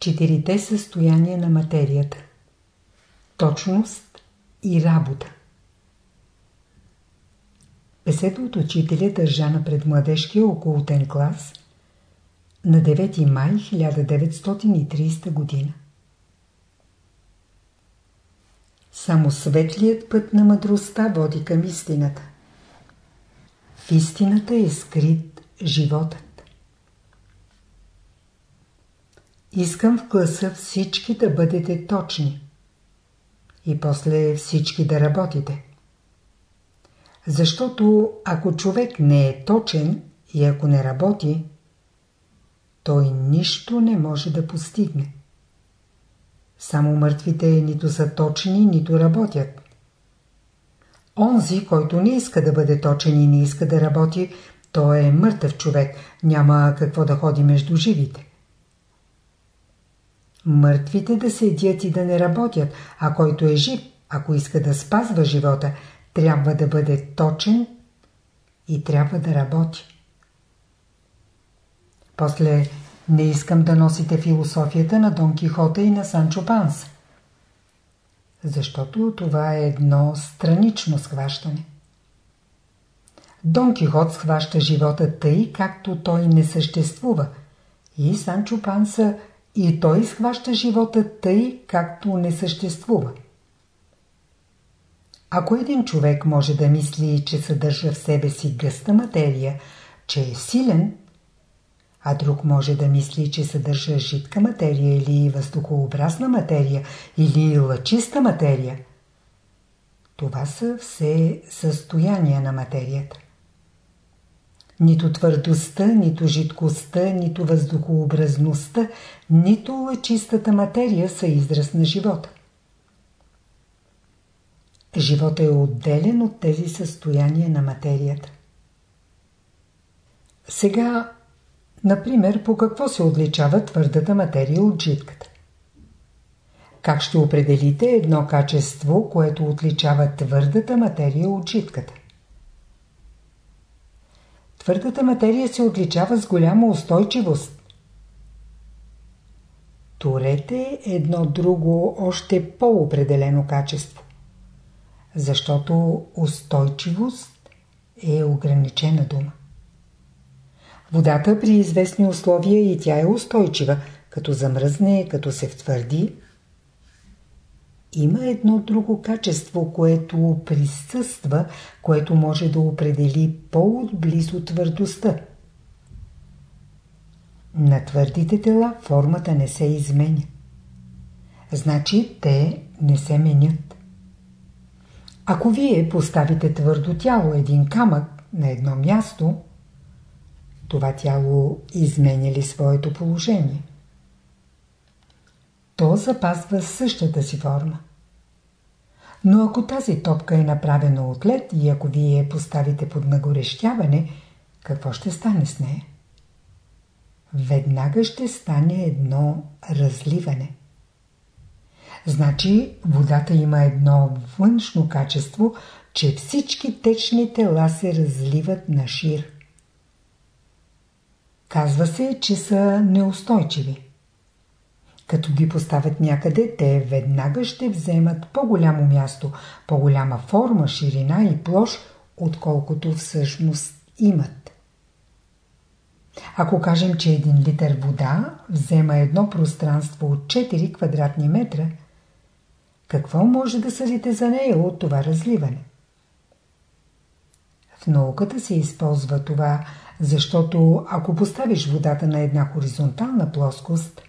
четирите състояния на материята. Точност и работа. Беседа от учителя държана пред младежкия околотен клас на 9 май 1930 година. Само светлият път на мъдростта води към истината. В истината е скрит животът. Искам в класа всички да бъдете точни. И после всички да работите. Защото ако човек не е точен и ако не работи, той нищо не може да постигне. Само мъртвите нито са точни, нито работят. Онзи, който не иска да бъде точен и не иска да работи, той е мъртъв човек, няма какво да ходи между живите. Мъртвите да седят и да не работят, а който е жив, ако иска да спазва живота, трябва да бъде точен и трябва да работи. После не искам да носите философията на Дон Кихота и на Санчо Панс. Защото това е едно странично схващане. Дон Кихот схваща живота тъй, както той не съществува. И Санчо Панса и той схваща живота тъй, както не съществува. Ако един човек може да мисли, че съдържа в себе си гъста материя, че е силен, а друг може да мисли, че съдържа жидка материя или въздухообразна материя или лъчиста материя. Това са все състояния на материята. Нито твърдостта, нито жидкостта, нито въздухообразността, нито лъчистата материя са израз на живота. Живота е отделен от тези състояния на материята. Сега Например, по какво се отличава твърдата материя от жидката? Как ще определите едно качество, което отличава твърдата материя от жидката? Твърдата материя се отличава с голяма устойчивост. Турете едно друго, още по-определено качество. Защото устойчивост е ограничена дума. Водата при известни условия и тя е устойчива, като замръзне, като се втвърди. Има едно друго качество, което присъства, което може да определи по-отблизо твърдостта. На твърдите тела формата не се изменя. Значи те не се менят. Ако вие поставите твърдо тяло, един камък, на едно място, това тяло изменя ли своето положение? Запазва същата си форма. Но ако тази топка е направена от лед и ако вие поставите под нагорещяване, какво ще стане с нея? Веднага ще стане едно разливане. Значи водата има едно външно качество, че всички течни тела се разливат на шир. Казва се, че са неустойчиви. Като ги поставят някъде, те веднага ще вземат по-голямо място, по-голяма форма, ширина и площ, отколкото всъщност имат. Ако кажем, че един литър вода взема едно пространство от 4 квадратни метра, какво може да съдите за нея от това разливане? В науката се използва това защото ако поставиш водата на една хоризонтална плоскост,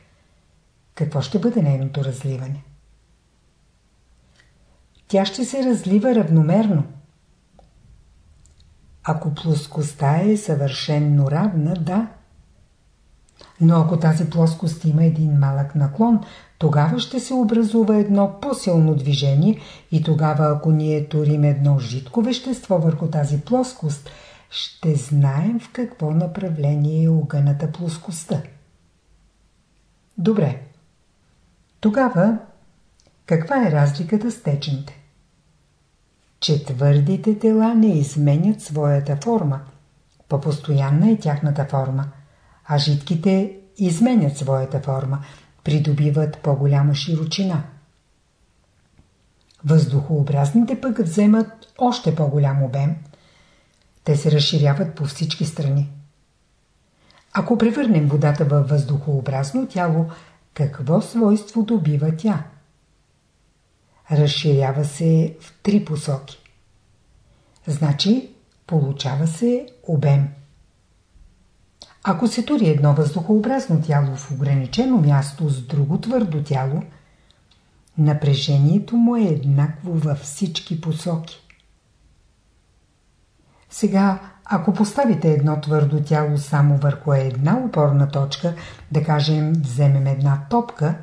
какво ще бъде нейното разливане? Тя ще се разлива равномерно. Ако плоскостта е съвършенно равна, да. Но ако тази плоскост има един малък наклон, тогава ще се образува едно по-силно движение и тогава, ако ние турим едно жидко вещество върху тази плоскост – ще знаем в какво направление е огъната плоскостта. Добре. Тогава, каква е разликата с течните? Че твърдите тела не изменят своята форма. По-постоянна е тяхната форма, а жидките изменят своята форма. придобиват по-голяма широчина. Въздухообразните пък вземат още по-голям обем. Те се разширяват по всички страни. Ако превърнем водата във въздухообразно тяло, какво свойство добива тя? Разширява се в три посоки. Значи, получава се обем. Ако се тури едно въздухообразно тяло в ограничено място с друго твърдо тяло, напрежението му е еднакво във всички посоки. Сега, ако поставите едно твърдо тяло само върху една опорна точка, да кажем, вземем една топка,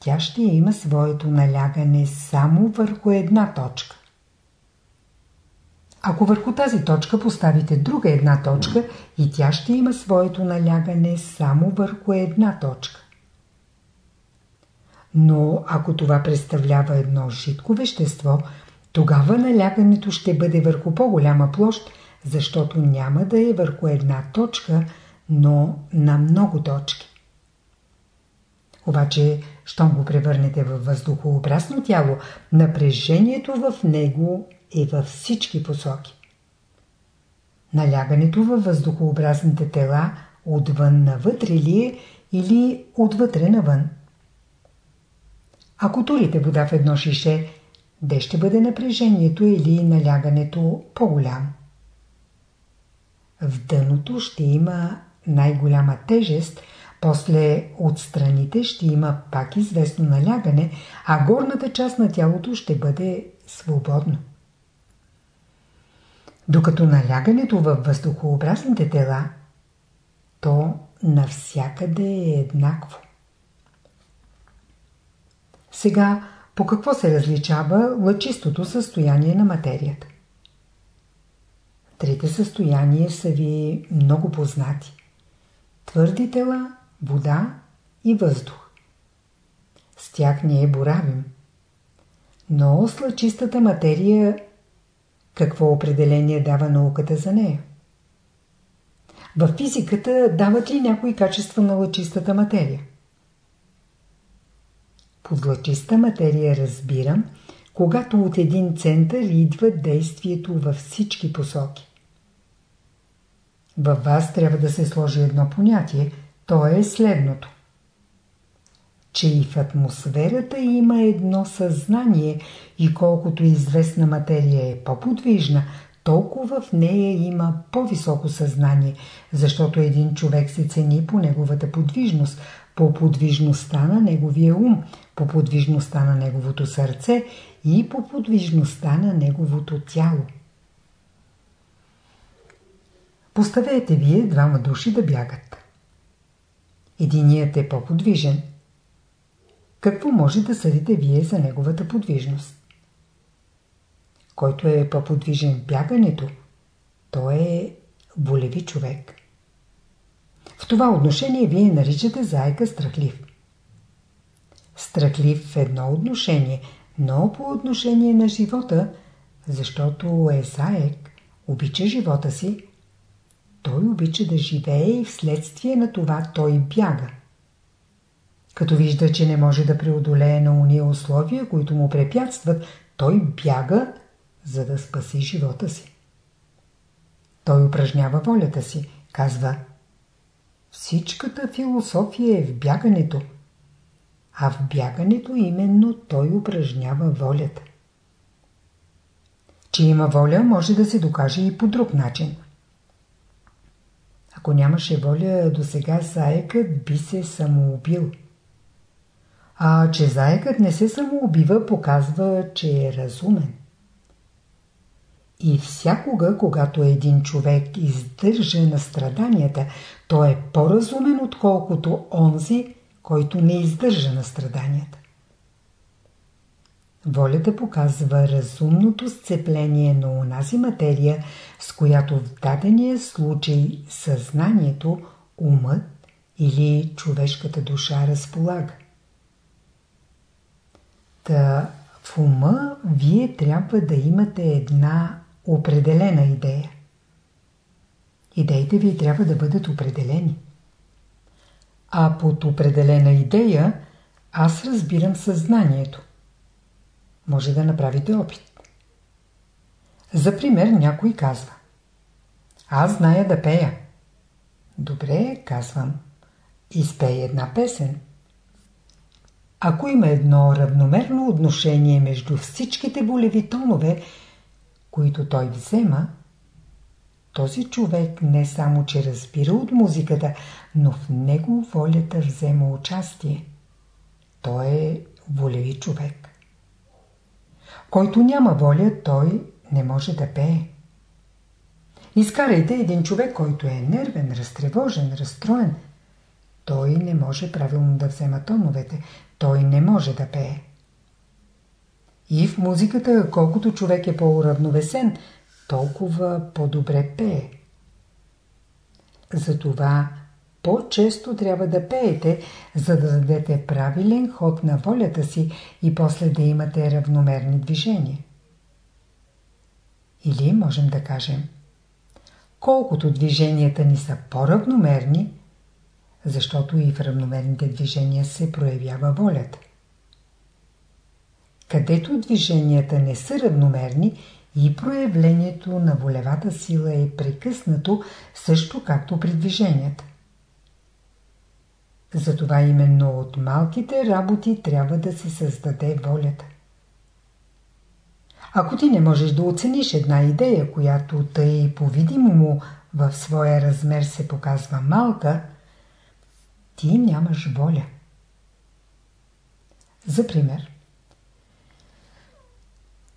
тя ще има своето налягане само върху една точка. Ако върху тази точка поставите друга една точка, и тя ще има своето налягане само върху една точка. Но ако това представлява едно жидко вещество, тогава налягането ще бъде върху по-голяма площ, защото няма да е върху една точка, но на много точки. Обаче, щом го превърнете във въздухообразно тяло, напрежението в него е във всички посоки. Налягането във въздухообразните тела отвън навътре ли е или отвътре навън? Ако турите вода в едно шише, де ще бъде напрежението или налягането по-голямо? В дъното ще има най-голяма тежест, после от страните ще има пак известно налягане, а горната част на тялото ще бъде свободно. Докато налягането във въздухообразните тела, то навсякъде е еднакво. Сега, по какво се различава лъчистото състояние на материята? Трите състояния са ви много познати. Твърди тела, вода и въздух. С тях ние боравим. Но с лъчистата материя какво определение дава науката за нея? В физиката дават ли някои качества на лъчистата материя? Под лъчиста материя разбирам, когато от един център идва действието във всички посоки. Във вас трябва да се сложи едно понятие, то е следното че и в атмосферата има едно съзнание и колкото известна материя е по-подвижна, толкова в нея има по-високо съзнание, защото един човек се цени по неговата подвижност, по подвижността на неговия ум, по подвижността на неговото сърце и по подвижността на неговото тяло. Поставете вие двама души да бягат. Единият е по-подвижен – какво може да съдите вие за неговата подвижност? Който е по-подвижен бягането, той е волеви човек. В това отношение вие наричате заека страхлив. Страхлив в едно отношение, но по отношение на живота, защото е заек, обича живота си, той обича да живее и вследствие на това той бяга. Като вижда, че не може да преодолее на уния условия, които му препятстват, той бяга, за да спаси живота си. Той упражнява волята си, казва Всичката философия е в бягането, а в бягането именно той упражнява волята. Че има воля, може да се докаже и по друг начин. Ако нямаше воля, до сега заекът би се самоубил. А че заекът не се самоубива, показва, че е разумен. И всякога, когато един човек издържа на страданията, той е по-разумен, отколкото онзи, който не издържа на страданията. Волята показва разумното сцепление на онази материя, с която в дадения случай съзнанието, умът или човешката душа разполага. Та в ума вие трябва да имате една определена идея. Идеите ви трябва да бъдат определени. А под определена идея аз разбирам съзнанието. Може да направите опит. За пример някой казва Аз зная да пея. Добре, казвам. Изпей една песен. Ако има едно равномерно отношение между всичките болеви тонове, които той взема, този човек не само, че разбира от музиката, но в него волята взема участие. Той е волеви човек. Който няма воля, той не може да пее. Изкарайте един човек, който е нервен, разтревожен, разстроен. Той не може правилно да взема тоновете. Той не може да пее. И в музиката, колкото човек е по-уравновесен, толкова по-добре пее. Затова по-често трябва да пеете, за да дадете правилен ход на волята си и после да имате равномерни движения. Или можем да кажем, колкото движенията ни са по-равномерни, защото и в равномерните движения се проявява волята. Където движенията не са равномерни и проявлението на волевата сила е прекъснато, също както при движенията. Затова именно от малките работи трябва да се създаде волята. Ако ти не можеш да оцениш една идея, която тъй по-видимо в своя размер се показва малка, ти нямаш воля. За пример.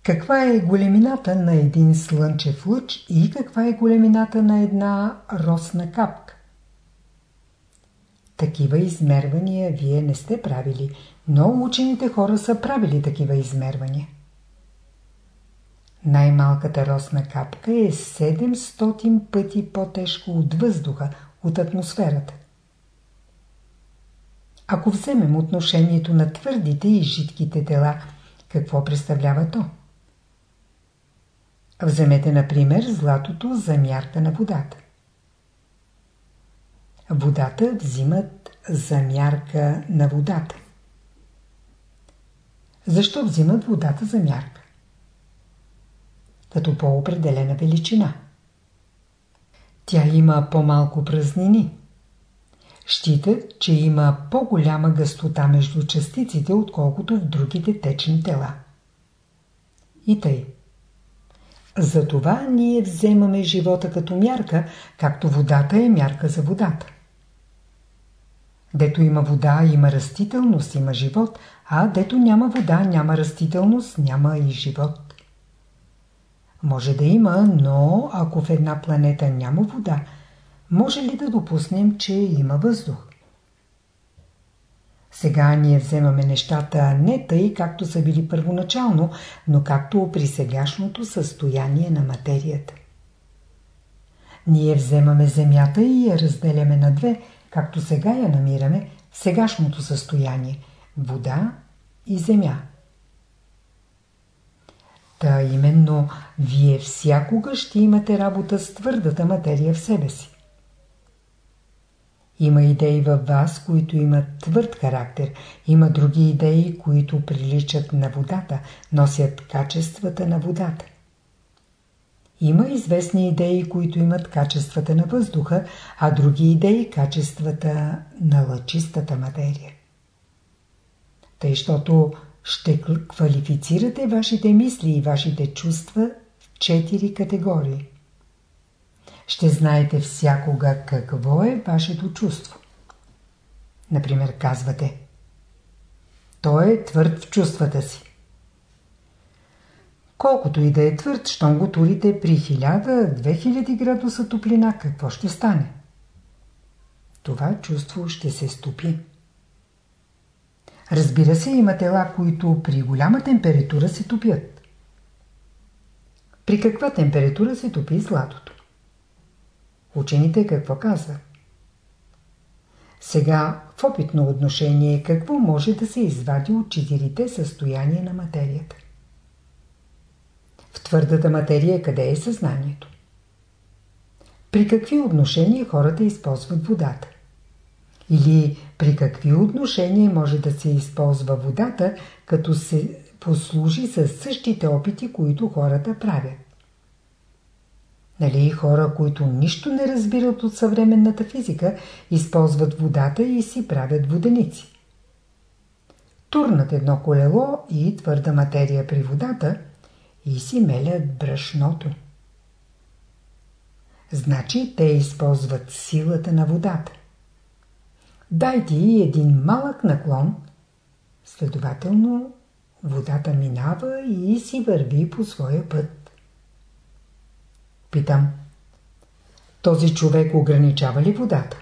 Каква е големината на един слънчев лъч и каква е големината на една росна капка? Такива измервания вие не сте правили, но учените хора са правили такива измервания. Най-малката росна капка е 700 пъти по-тежко от въздуха, от атмосферата. Ако вземем отношението на твърдите и жидките тела, какво представлява то? Вземете, например, златото за мярка на водата. Водата взимат за мярка на водата. Защо взимат водата за мярка? Като по-определена величина. Тя има по-малко празнини. Считат, че има по-голяма гъстота между частиците, отколкото в другите течни тела. И тъй. Затова ние вземаме живота като мярка, както водата е мярка за водата. Дето има вода, има растителност, има живот, а дето няма вода, няма растителност, няма и живот. Може да има, но ако в една планета няма вода, може ли да допуснем, че има въздух? Сега ние вземаме нещата не тъй, както са били първоначално, но както при сегашното състояние на материята. Ние вземаме Земята и я разделяме на две, както сега я намираме в сегашното състояние – вода и земя. Та именно вие всякога ще имате работа с твърдата материя в себе си. Има идеи във вас, които имат твърд характер. Има други идеи, които приличат на водата, носят качествата на водата. Има известни идеи, които имат качествата на въздуха, а други идеи качествата на лъчистата материя. Тъй, защото ще квалифицирате вашите мисли и вашите чувства в четири категории. Ще знаете всякога какво е вашето чувство. Например, казвате Той е твърд в чувствата си. Колкото и да е твърд, щом го турите при 1000-2000 градуса топлина, какво ще стане? Това чувство ще се стопи. Разбира се, има тела, които при голяма температура се топят. При каква температура се топи златото? Учените какво казват? Сега в опитно отношение какво може да се извади от четирите състояния на материята? В твърдата материя къде е съзнанието? При какви отношения хората използват водата? или при какви отношения може да се използва водата, като се послужи с същите опити, които хората правят. Нали хора, които нищо не разбират от съвременната физика, използват водата и си правят воденици. Турнат едно колело и твърда материя при водата и си мелят брашното. Значи те използват силата на водата. Дайте и един малък наклон, следователно водата минава и си върви по своя път. Питам, този човек ограничава ли водата?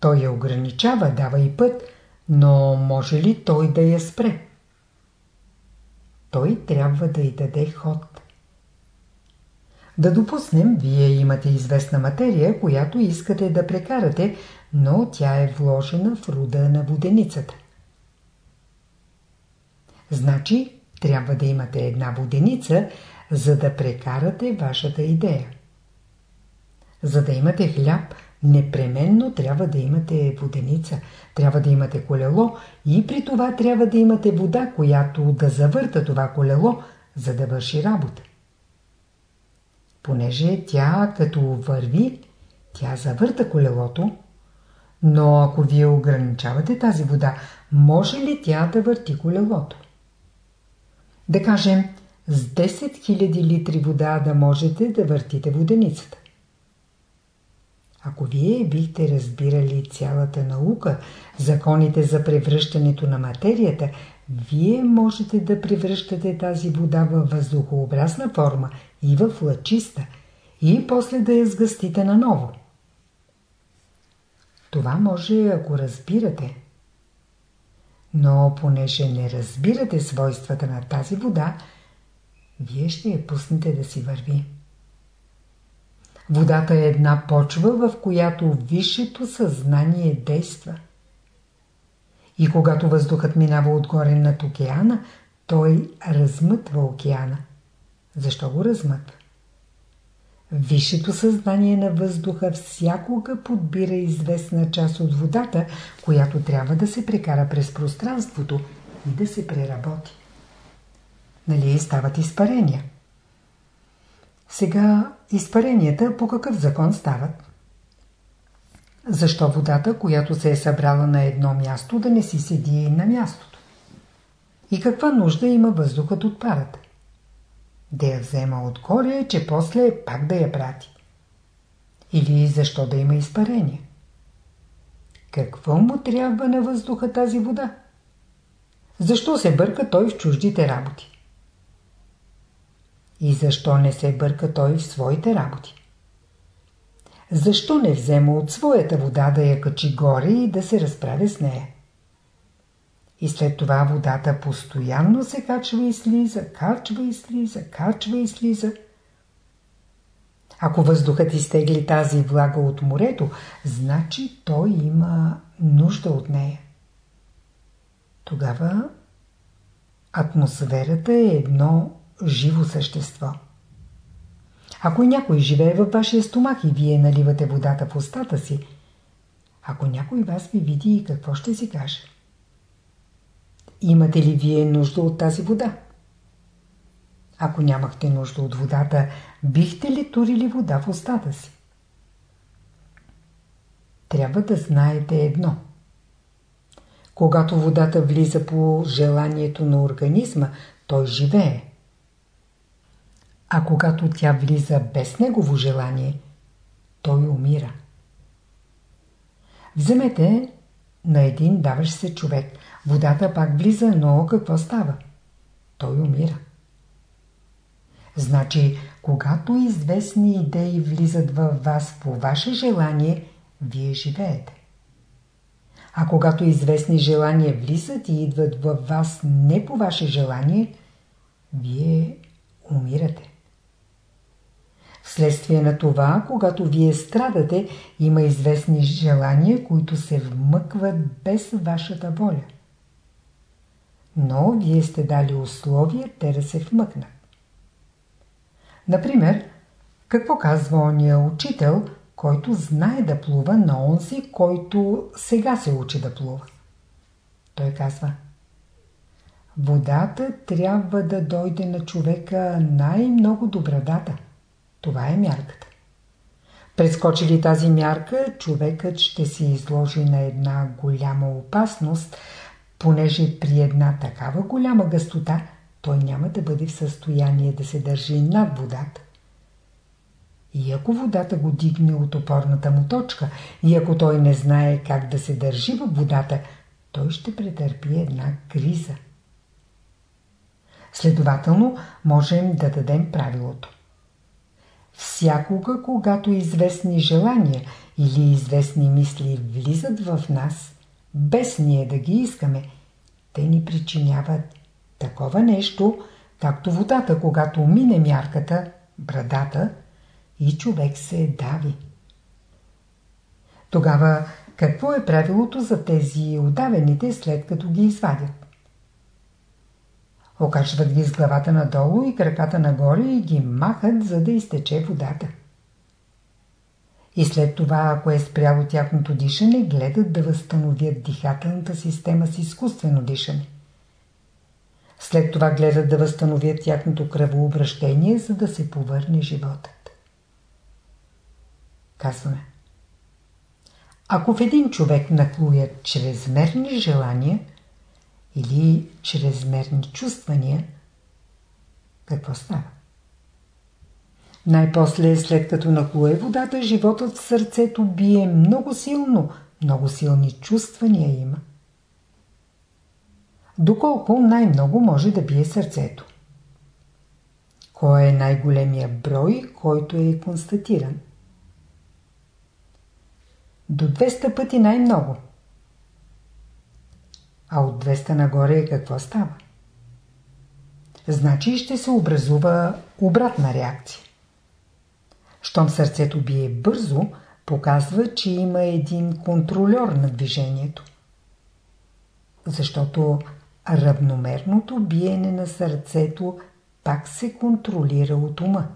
Той я ограничава, дава и път, но може ли той да я спре? Той трябва да й даде ход. Да допуснем, вие имате известна материя, която искате да прекарате, но тя е вложена в руда на воденицата. Значи, трябва да имате една воденица, за да прекарате вашата идея. За да имате хляб, непременно трябва да имате воденица, трябва да имате колело и при това трябва да имате вода, която да завърта това колело, за да върши работа. Понеже тя като върви, тя завърта колелото, но ако вие ограничавате тази вода, може ли тя да върти колелото? Да кажем, с 10 000 литри вода да можете да въртите воденицата. Ако вие бихте разбирали цялата наука, законите за превръщането на материята, вие можете да превръщате тази вода във въздухообразна форма и в лъчиста, и после да я сгъстите наново. Това може, ако разбирате. Но понеже не разбирате свойствата на тази вода, вие ще я пуснете да си върви. Водата е една почва, в която висшето съзнание действа. И когато въздухът минава отгоре над океана, той размътва океана. Защо го размътва? Висшето съзнание на въздуха всякога подбира известна част от водата, която трябва да се прекара през пространството и да се преработи. Нали стават изпарения? Сега изпаренията по какъв закон стават? Защо водата, която се е събрала на едно място, да не си седи на мястото? И каква нужда има въздухът от парата? Да я взема отгоре, че после пак да я прати. Или защо да има изпарение? Какво му трябва на въздуха тази вода? Защо се бърка той в чуждите работи? И защо не се бърка той в своите работи? Защо не взема от своята вода да я качи горе и да се разправя с нея? И след това водата постоянно се качва и слиза, качва и слиза, качва и слиза. Ако въздухът изтегли тази влага от морето, значи той има нужда от нея. Тогава атмосферата е едно живо същество. Ако някой живее във вашия стомах и вие наливате водата в устата си, ако някой вас ви види, какво ще си каже? Имате ли вие нужда от тази вода? Ако нямахте нужда от водата, бихте ли турили вода в устата си? Трябва да знаете едно. Когато водата влиза по желанието на организма, той живее. А когато тя влиза без негово желание, той умира. Вземете на един даваш се човек. Водата пак влиза, но какво става? Той умира. Значи, когато известни идеи влизат във вас по ваше желание, вие живеете. А когато известни желания влизат и идват във вас не по ваше желание, вие. Вследствие на това, когато вие страдате, има известни желания, които се вмъкват без вашата воля. Но вие сте дали условия те да се вмъкнат. Например, какво казва ония учител, който знае да плува на онзи, който сега се учи да плува. Той казва Водата трябва да дойде на човека най-много добрадата. Това е мярката. Прескочи ли тази мярка, човекът ще се изложи на една голяма опасност, понеже при една такава голяма гъстота той няма да бъде в състояние да се държи над водата. И ако водата го дигне от опорната му точка, и ако той не знае как да се държи в водата, той ще претърпи една криза. Следователно, можем да дадем правилото. Всякога, когато известни желания или известни мисли влизат в нас, без ние да ги искаме, те ни причиняват такова нещо, както водата, когато мине мярката, брадата, и човек се дави. Тогава какво е правилото за тези удавените след като ги извадят? Окачват ги с главата надолу и краката нагоре и ги махат, за да изтече водата. И след това, ако е спряло тяхното дишане, гледат да възстановят дихателната система с изкуствено дишане. След това гледат да възстановят тяхното кръвообращение, за да се повърне животът. Казваме. Ако в един човек наклуят чрезмерни желания – или чрезмерни чувствания, какво става? Най-после, след като нахлуе водата, животът в сърцето бие много силно, много силни чувствания има. Доколко най-много може да бие сърцето? Кой е най-големия брой, който е констатиран? До 200 пъти най-много – а от 200 нагоре какво става? Значи ще се образува обратна реакция. Щом сърцето бие бързо, показва, че има един контролер на движението. Защото равномерното биене на сърцето пак се контролира от ума.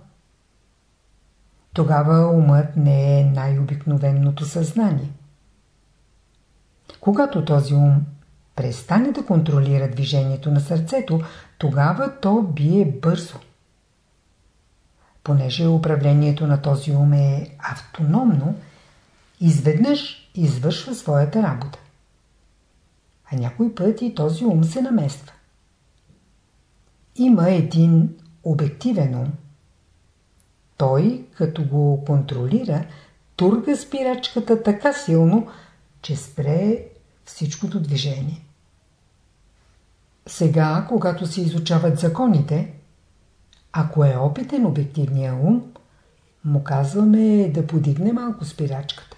Тогава умът не е най-обикновеното съзнание. Когато този ум престане да контролира движението на сърцето, тогава то бие бързо. Понеже управлението на този ум е автономно, изведнъж извършва своята работа. А някой път и този ум се намества. Има един обективен ум. Той, като го контролира, турга спирачката така силно, че спре всичкото движение. Сега, когато се изучават законите, ако е опитен обективния ум, му казваме да подигне малко спирачката.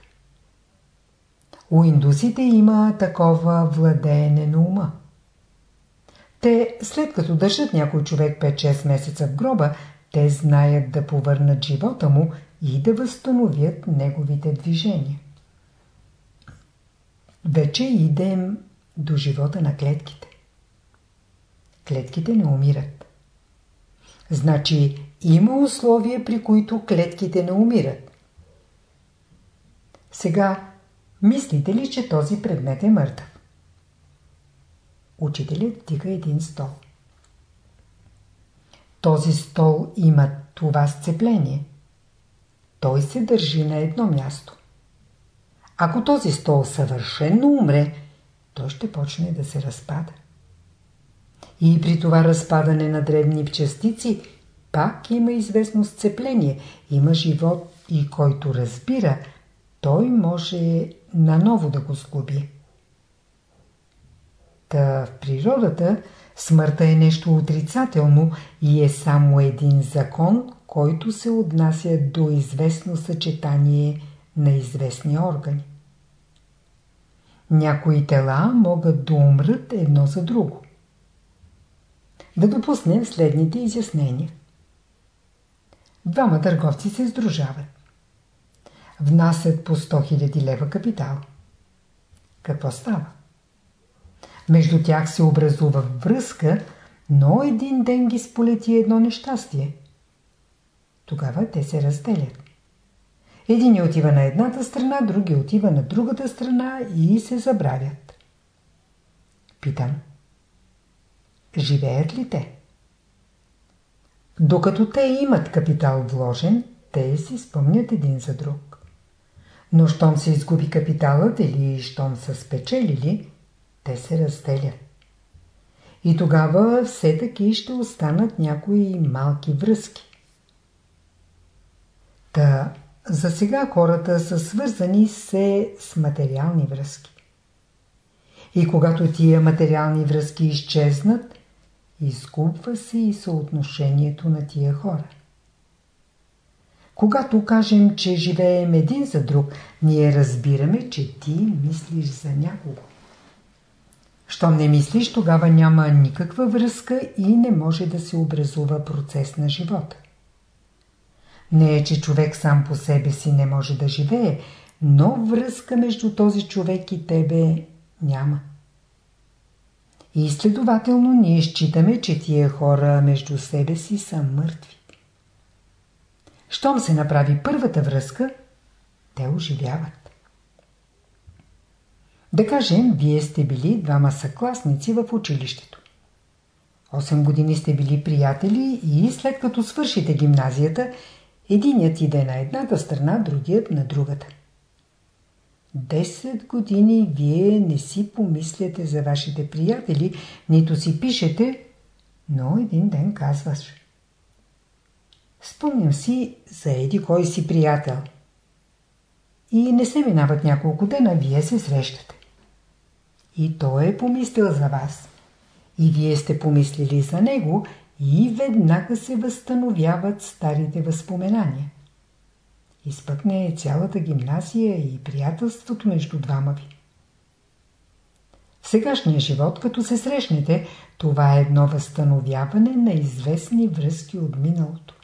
У индусите има такова владеене на ума. Те, след като държат някой човек 5-6 месеца в гроба, те знаят да повърнат живота му и да възстановят неговите движения. Вече идем до живота на клетките. Клетките не умират. Значи има условия, при които клетките не умират. Сега, мислите ли, че този предмет е мъртъв? Учителят тига един стол. Този стол има това сцепление. Той се държи на едно място. Ако този стол съвършенно умре, той ще почне да се разпада. И при това разпадане на дребни частици пак има известно сцепление, има живот и който разбира, той може наново да го сглоби. Та в природата смъртта е нещо отрицателно и е само един закон, който се отнася до известно съчетание – на известни органи. Някои тела могат да умрат едно за друго. Да допуснем следните изяснения. Двама търговци се сдружават. Внасят по 100 000 лева капитал. Какво става? Между тях се образува връзка, но един ден ги сполети едно нещастие. Тогава те се разделят. Един отива на едната страна, други отива на другата страна и се забравят. Питам. Живеят ли те? Докато те имат капитал вложен, те си спомнят един за друг. Но щом се изгуби капиталът или щом са спечелили, те се разделят. И тогава все таки ще останат някои малки връзки. Та, за сега хората са свързани се с материални връзки. И когато тия материални връзки изчезнат, изгубва се и съотношението на тия хора. Когато кажем, че живеем един за друг, ние разбираме, че ти мислиш за някого. Щом не мислиш, тогава няма никаква връзка и не може да се образува процес на живота. Не е, че човек сам по себе си не може да живее, но връзка между този човек и тебе няма. И следователно ние считаме, че тия хора между себе си са мъртви. Щом се направи първата връзка, те оживяват. Да кажем, вие сте били двама съкласници в училището. 8 години сте били приятели и след като свършите гимназията, единият иде на едната страна, другият на другата. 10 години вие не си помисляте за вашите приятели, нито си пишете, но един ден казваш. Спомням си за еди кой си приятел. И не се минават няколко дена, вие се срещате. И той е помислил за вас. И вие сте помислили за него и веднага се възстановяват старите възпоменания. Изпъкне цялата гимназия и приятелството между двама ви. В сегашния живот, като се срещнете, това е едно възстановяване на известни връзки от миналото.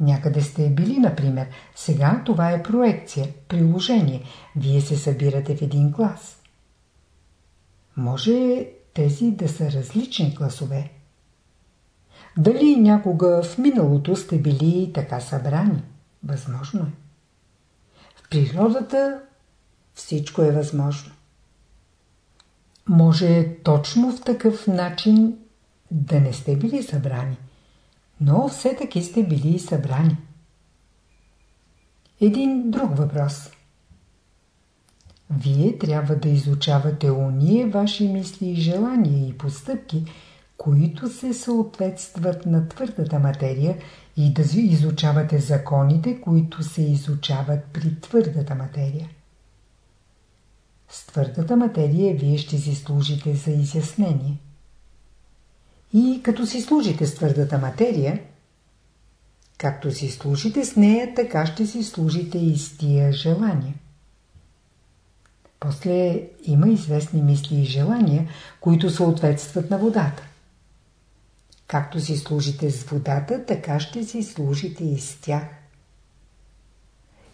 Някъде сте били, например. Сега това е проекция, приложение. Вие се събирате в един клас. Може тези да са различни класове. Дали някога в миналото сте били така събрани? Възможно е. В природата всичко е възможно. Може точно в такъв начин да не сте били събрани, но все таки сте били събрани. Един друг въпрос. Вие трябва да изучавате уния ваши мисли и желания и постъпки, които се съответстват на твърдата материя и да изучавате законите, които се изучават при твърдата материя. С твърдата материя вие ще си служите за изяснение. И като си служите с твърдата материя, както си служите с нея, така ще си служите и с тия желания. После има известни мисли и желания, които съответстват на водата. Както си служите с водата, така ще си служите и с тях.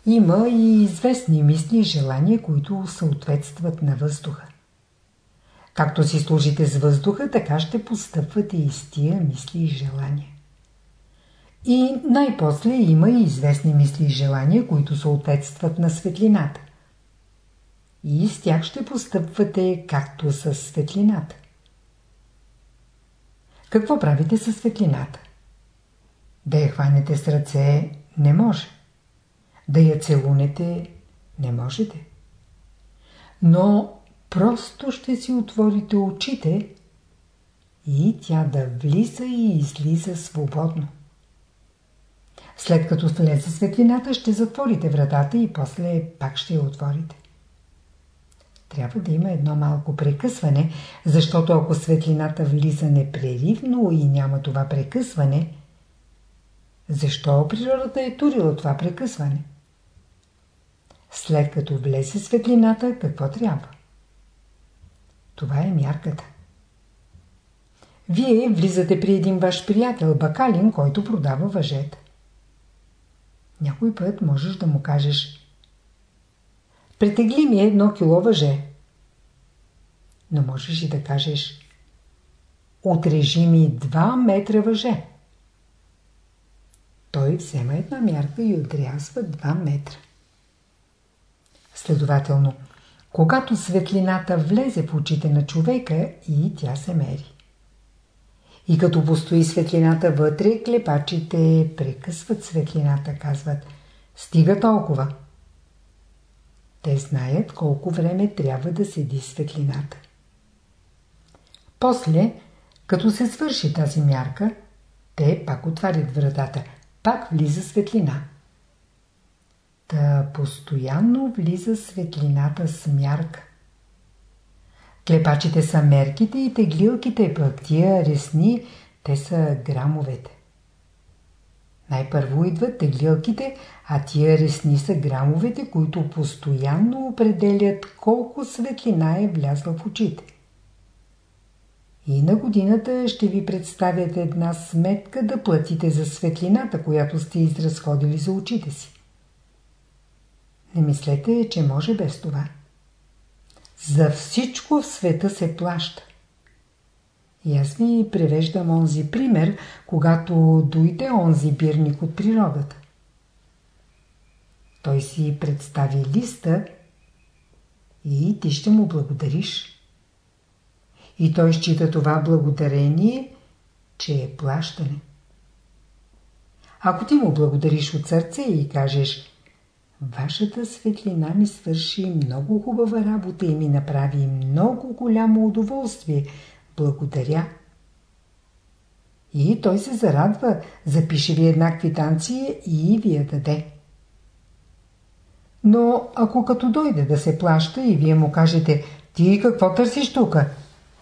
Има и известни мисли и желания, които съответстват на въздуха. Както си служите с въздуха, така ще постъпвате и с тия мисли и желания. И най-после има и известни мисли и желания, които съответстват на светлината. И с тях ще постъпвате както с светлината. Какво правите със светлината? Да я хванете с ръце не може. Да я целунете не можете. Но просто ще си отворите очите и тя да влиза и излиза свободно. След като влезе светлината, ще затворите вратата и после пак ще я отворите трябва да има едно малко прекъсване, защото ако светлината влиза непреривно и няма това прекъсване, защо природата е турила това прекъсване? След като влезе светлината, какво трябва? Това е мярката. Вие влизате при един ваш приятел, бакалин, който продава въжета. Някой път можеш да му кажеш Претегли ми едно кило въже. Но можеш и да кажеш Отрежи ми два метра въже. той взема една мярка и отрязва 2 метра. Следователно, когато светлината влезе в очите на човека и тя се мери. И като постои светлината вътре, клепачите прекъсват светлината, казват «Стига толкова». Те знаят колко време трябва да седи светлината. После, като се свърши тази мярка, те пак отварят вратата, пак влиза светлина. Та постоянно влиза светлината с мярка. Клепачите са мерките и теглилките, пък тия ресни, те са грамовете. Най-първо идват теглилките, а тия ресни са грамовете, които постоянно определят колко светлина е влязла в очите. И на годината ще ви представят една сметка да платите за светлината, която сте изразходили за очите си. Не мислете, че може без това. За всичко в света се плаща. И аз ви превеждам онзи пример, когато дойде онзи бирник от природата. Той си представи листа и ти ще му благодариш. И той счита това благодарение, че е плащане. Ако ти му благодариш от сърце и кажеш Вашата светлина ми свърши много хубава работа и ми направи много голямо удоволствие. Благодаря. И той се зарадва, запише ви една квитанция и ви я даде. Но ако като дойде да се плаща и вие му кажете «Ти какво търсиш тука?»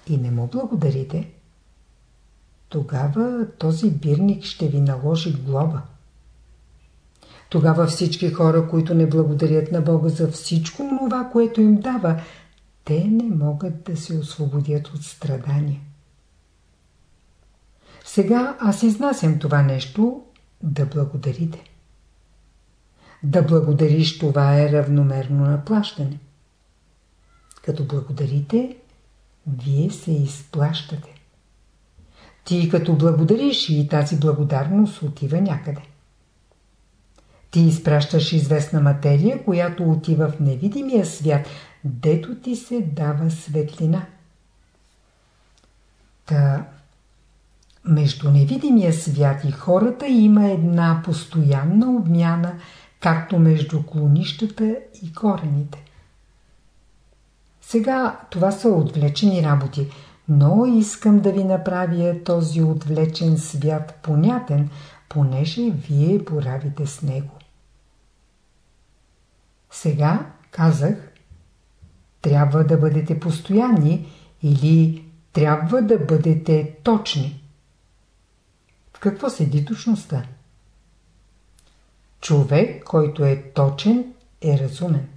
и не му благодарите, тогава този бирник ще ви наложи глоба. Тогава всички хора, които не благодарят на Бога за всичко това, което им дава, те не могат да се освободят от страдания. Сега аз изнасям това нещо да благодарите. Да благодариш това е равномерно на плащане. Като благодарите, вие се изплащате. Ти като благодариш и тази благодарност отива някъде. Ти изпращаш известна материя, която отива в невидимия свят, дето ти се дава светлина. Та, между невидимия свят и хората има една постоянна обмяна, както между клонищата и корените. Сега това са отвлечени работи, но искам да ви направя този отвлечен свят понятен, понеже вие боравите с него. Сега казах, трябва да бъдете постоянни или трябва да бъдете точни. В какво седи точността? Човек, който е точен, е разумен.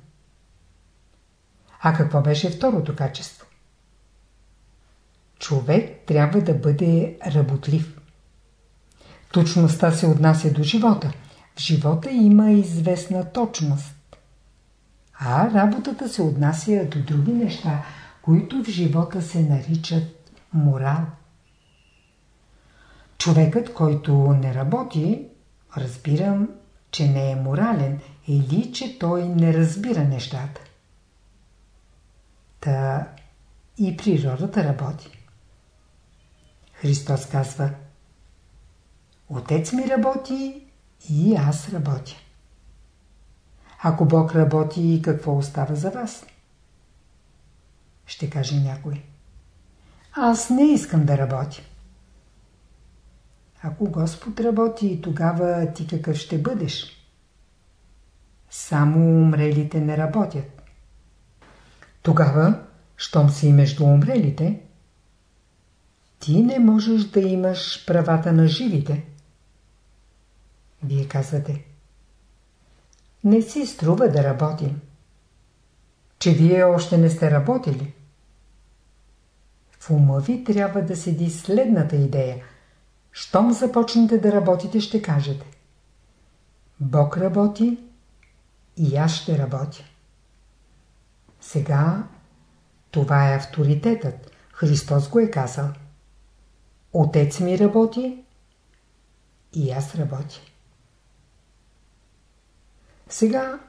А какво беше второто качество? Човек трябва да бъде работлив. Точността се отнася до живота. В живота има известна точност а работата се отнася до други неща, които в живота се наричат морал. Човекът, който не работи, разбирам, че не е морален или че той не разбира нещата. Та и природата работи. Христос казва Отец ми работи и аз работя. Ако Бог работи, какво остава за вас? Ще каже някой. Аз не искам да работя. Ако Господ работи, тогава ти какъв ще бъдеш? Само умрелите не работят. Тогава, щом си между умрелите, ти не можеш да имаш правата на живите. Вие казвате – не си струва да работим. Че вие още не сте работили. В ума ви трябва да седи следната идея. Щом започнете да работите, ще кажете. Бог работи и аз ще работя. Сега това е авторитетът. Христос го е казал. Отец ми работи и аз работя. Сега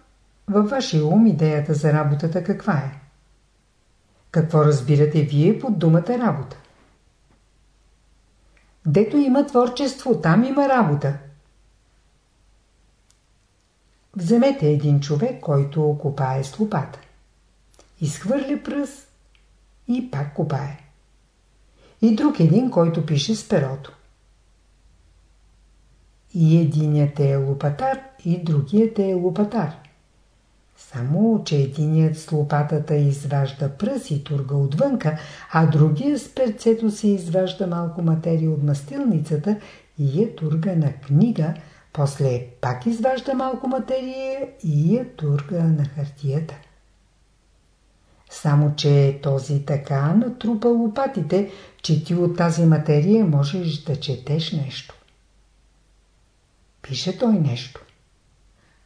във вашия ум идеята за работата каква е? Какво разбирате вие под думата работа? Дето има творчество, там има работа. Вземете един човек, който копае с лопата. Изхвърля пръст и пак копае. И друг един, който пише с перото. И единият е лопатар, и другият е лопатар. Само, че единият с лопатата изважда пръс и турга отвънка, а другият с перцето си изважда малко материя от мастилницата и я турга на книга, после пак изважда малко материя и я турга на хартията. Само, че този така натрупа лопатите, че ти от тази материя можеш да четеш нещо. Пише той нещо.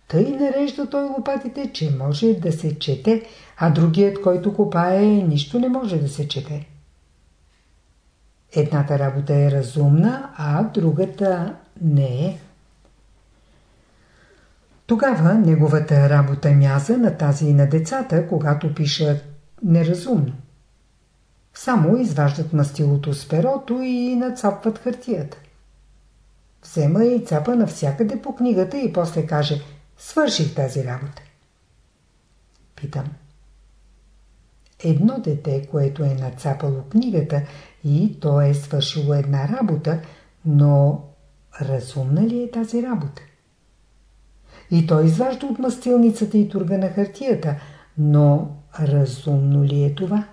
Тъй нарежда той лопатите, че може да се чете, а другият, който копае, нищо не може да се чете. Едната работа е разумна, а другата не е. Тогава неговата работа мяза на тази и на децата, когато пишат неразумно. Само изваждат мастилото с перото и нацапват хартията. Взема и цапа навсякъде по книгата и после каже – Свърших тази работа. Питам. Едно дете, което е нацапало книгата и то е свършило една работа, но разумна ли е тази работа? И той изважда от мастилницата и турга на хартията, но разумно ли е това?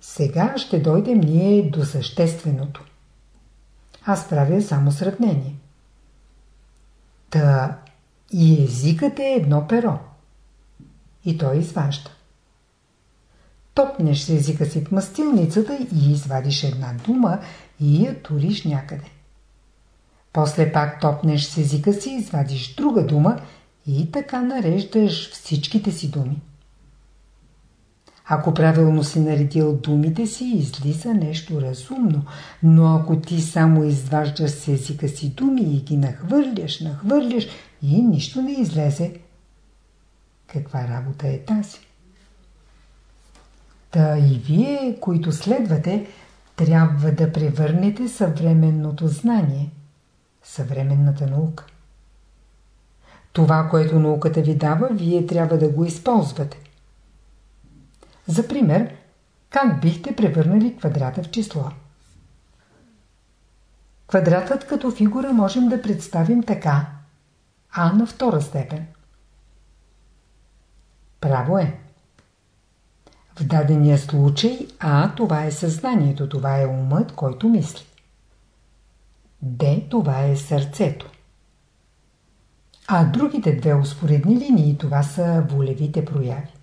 Сега ще дойдем ние до същественото. Аз правя само сравнение. Та и езикът е едно перо. И той изважда. Топнеш с езика си в мастилницата и извадиш една дума и я туриш някъде. После пак топнеш с езика си, извадиш друга дума и така нареждаш всичките си думи. Ако правилно си наредил думите си, излиза нещо разумно, но ако ти само изваждаш с езика си думи и ги нахвърляш, нахвърляш и нищо не излезе, каква работа е тази? Та и вие, които следвате, трябва да превърнете съвременното знание, съвременната наука. Това, което науката ви дава, вие трябва да го използвате. За пример, как бихте превърнали квадрата в число? Квадратът като фигура можем да представим така. А на втора степен. Право е. В дадения случай А това е съзнанието, това е умът, който мисли. Д това е сърцето. А другите две успоредни линии това са волевите прояви.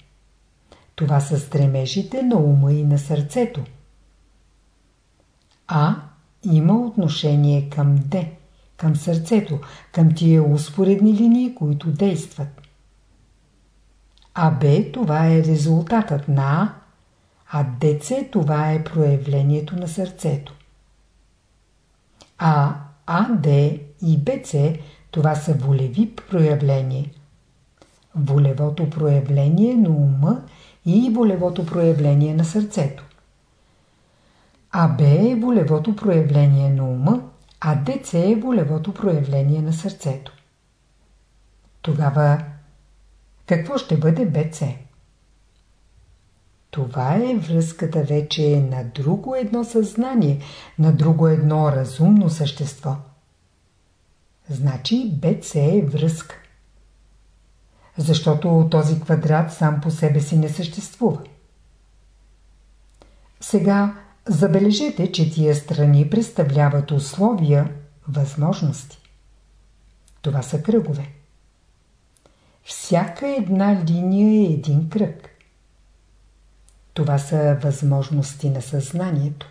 Това са стремежите на ума и на сърцето. А има отношение към Д, към сърцето, към тия успоредни линии, които действат. А Б това е резултатът на А, а ДЦ това е проявлението на сърцето. А АД и БЦ това са волеви проявления. Волевото проявление на ума и болевото проявление на сърцето. А Б е болевото проявление на ума, а ДЦ е болевото проявление на сърцето. Тогава какво ще бъде БЦ? Това е връзката вече на друго едно съзнание, на друго едно разумно същество. Значи БЦ е връзка защото този квадрат сам по себе си не съществува. Сега забележете, че тия страни представляват условия, възможности. Това са кръгове. Всяка една линия е един кръг. Това са възможности на съзнанието.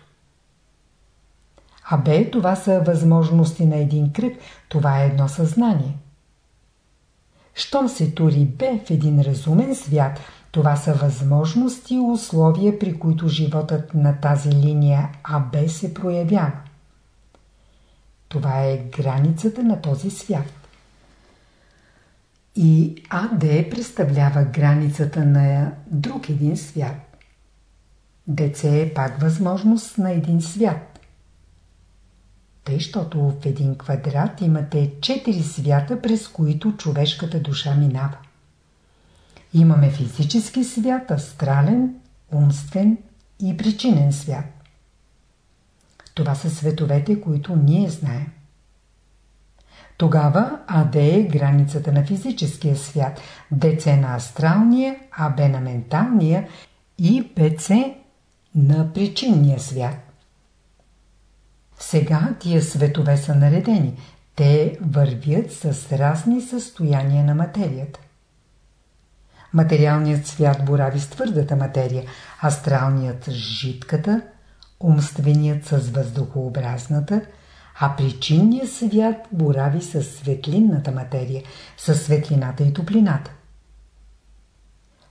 А Б това са възможности на един кръг, това е едно съзнание. Щом се тури Б в един разумен свят, това са възможности и условия, при които животът на тази линия АБ се проявява. Това е границата на този свят. И АД представлява границата на друг един свят. ДЦ е пак възможност на един свят. Тъй, щото в един квадрат имате 4 свята, през които човешката душа минава. Имаме физически свят, астрален, умствен и причинен свят. Това са световете, които ние знаем. Тогава АД е границата на физическия свят, ДЦ на астралния, АБ на менталния и ПЦ на причинния свят. Сега тия светове са наредени. Те вървят с разни състояния на материята. Материалният свят борави с твърдата материя, астралният с жидката, умственият с въздухообразната, а причинният свят борави с светлинната материя, с светлината и топлината.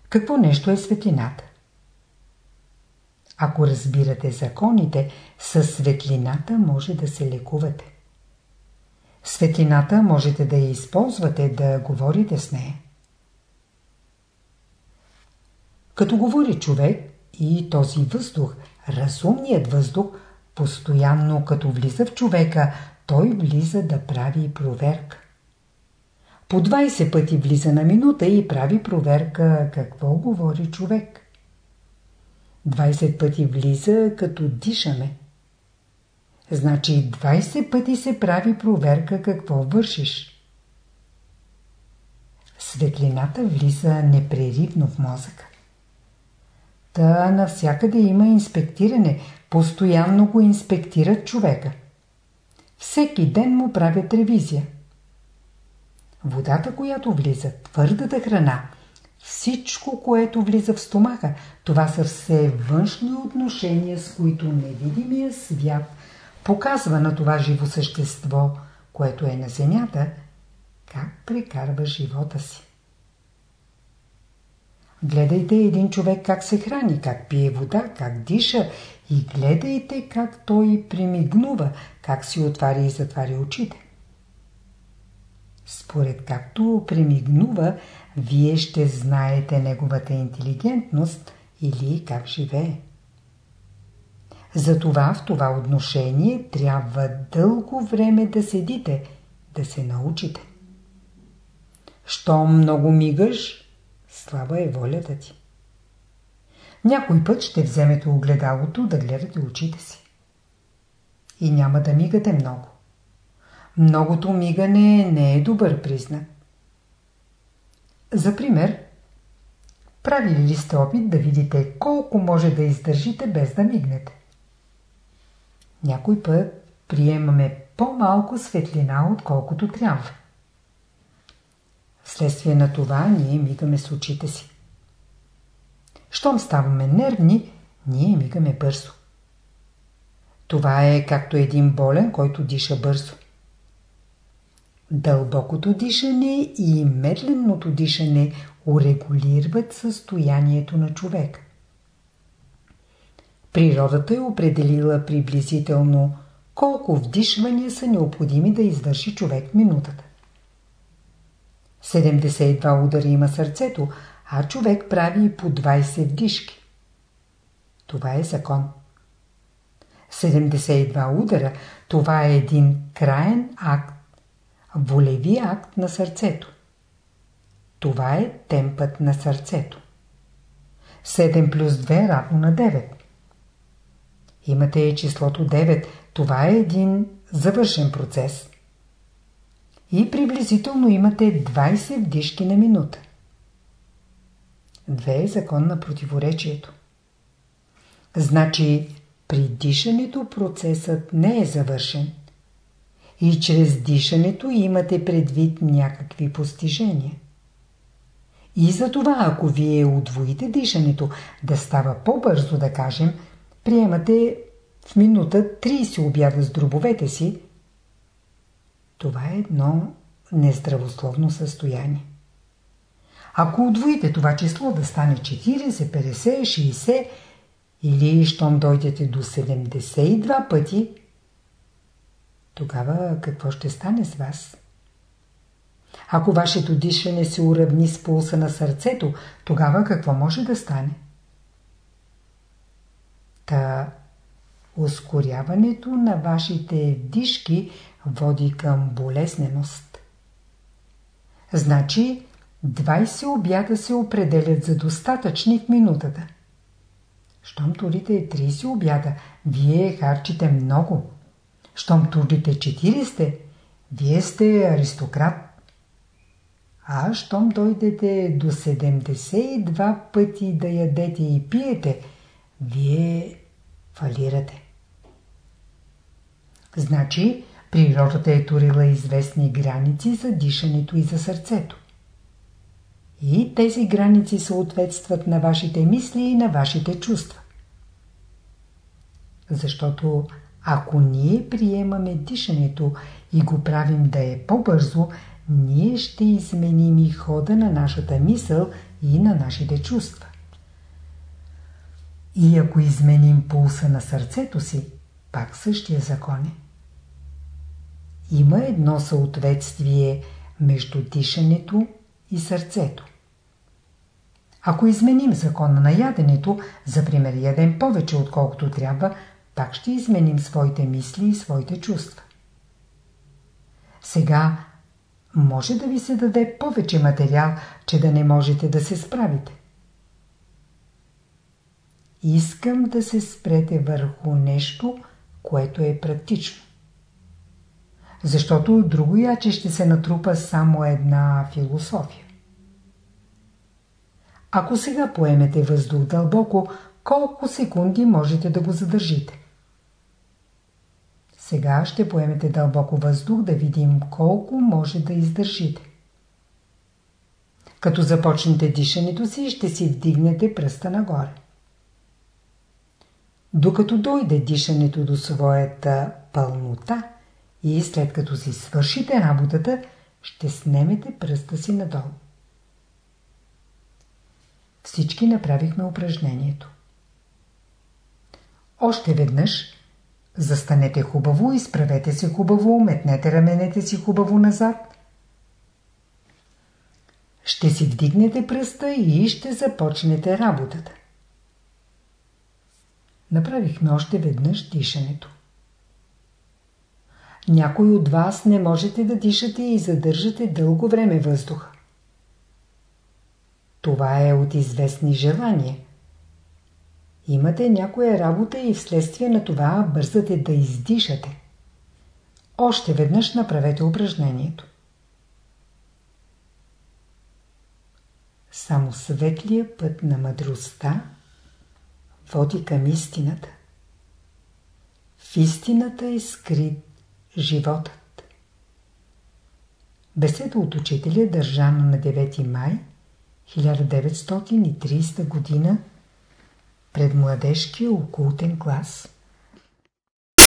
Какво нещо е светлината? Ако разбирате законите, с светлината може да се лекувате. Светлината можете да я използвате, да говорите с нея. Като говори човек и този въздух, разумният въздух, постоянно като влиза в човека, той влиза да прави проверка. По 20 пъти влиза на минута и прави проверка какво говори човек. 20 пъти влиза като дишаме. Значи 20 пъти се прави проверка какво вършиш. Светлината влиза непреривно в мозъка. Та навсякъде има инспектиране, постоянно го инспектират човека. Всеки ден му правят ревизия. Водата, която влиза, твърдата храна, всичко, което влиза в стомаха, това са все външни отношения, с които невидимия свят показва на това живо същество, което е на земята, как прекарва живота си. Гледайте един човек как се храни, как пие вода, как диша и гледайте как той примигнува, как си отваря и затваря очите. Според както примигнува, вие ще знаете неговата интелигентност или как живее. Затова в това отношение трябва дълго време да седите, да се научите. Щом много мигаш, Слаба е волята ти. Някой път ще вземете огледалото да гледате очите си. И няма да мигате много. Многото мигане не е добър признак. За пример, правили ли сте опит да видите колко може да издържите без да мигнете? Някой път приемаме по-малко светлина, отколкото трябва. Вследствие на това ние мигаме с очите си. Щом ставаме нервни, ние мигаме бързо. Това е както един болен, който диша бързо. Дълбокото дишане и медленното дишане урегулират състоянието на човек. Природата е определила приблизително колко вдишвания са необходими да извърши човек минутата. 72 удари има сърцето, а човек прави по 20 вдишки. Това е закон. 72 удара – това е един краен акт, волеви акт на сърцето. Това е темпът на сърцето. 7 плюс 2 равно на 9. Имате числото 9. Това е един завършен процес и приблизително имате 20 вдишки на минута. Две е закон на противоречието. Значи при дишането процесът не е завършен. И чрез дишането имате предвид някакви постижения. И за това, ако вие удвоите дишането, да става по-бързо, да кажем, приемате в минута 30 обяда с дробовете си, това е едно нездравословно състояние. Ако удвоите това число да стане 40, 50, 60 или щом дойдете до 72 пъти, тогава какво ще стане с вас? Ако вашето дишане се уравни с пулса на сърцето, тогава какво може да стане? Та ускоряването на вашите дишки води към болезненост. Значи 20 обяда се определят за достатъчни в минутата. Щом турите 30 обяда, вие харчите много. Щом турите 40, вие сте аристократ. А щом дойдете до 72 пъти да ядете и пиете, вие фалирате. Значи, природата е турила известни граници за дишането и за сърцето. И тези граници съответстват на вашите мисли и на вашите чувства. Защото ако ние приемаме дишането и го правим да е по-бързо, ние ще изменим и хода на нашата мисъл и на нашите чувства. И ако изменим пулса на сърцето си, пак същия закон е. Има едно съответствие между дишането и сърцето. Ако изменим закона на яденето, за пример ядем повече отколкото трябва, пак ще изменим своите мисли и своите чувства. Сега може да ви се даде повече материал, че да не можете да се справите. Искам да се спрете върху нещо, което е практично. Защото друго яче ще се натрупа само една философия. Ако сега поемете въздух дълбоко, колко секунди можете да го задържите? Сега ще поемете дълбоко въздух да видим колко може да издържите. Като започнете дишането си, ще си вдигнете пръста нагоре. Докато дойде дишането до своята пълнота и след като си свършите работата, ще снемете пръста си надолу. Всички направихме упражнението. Още веднъж застанете хубаво, изправете се хубаво, метнете раменете си хубаво назад. Ще си вдигнете пръста и ще започнете работата. Направихме още веднъж дишането. Някой от вас не можете да дишате и задържате дълго време въздуха. Това е от известни желания. Имате някоя работа и вследствие на това бързате да издишате. Още веднъж направете упражнението. Само светлия път на мъдростта води към истината. В истината е скрит животът. Беседа от учителя държана на 9 май 1930 г. пред младежкия окултен клас.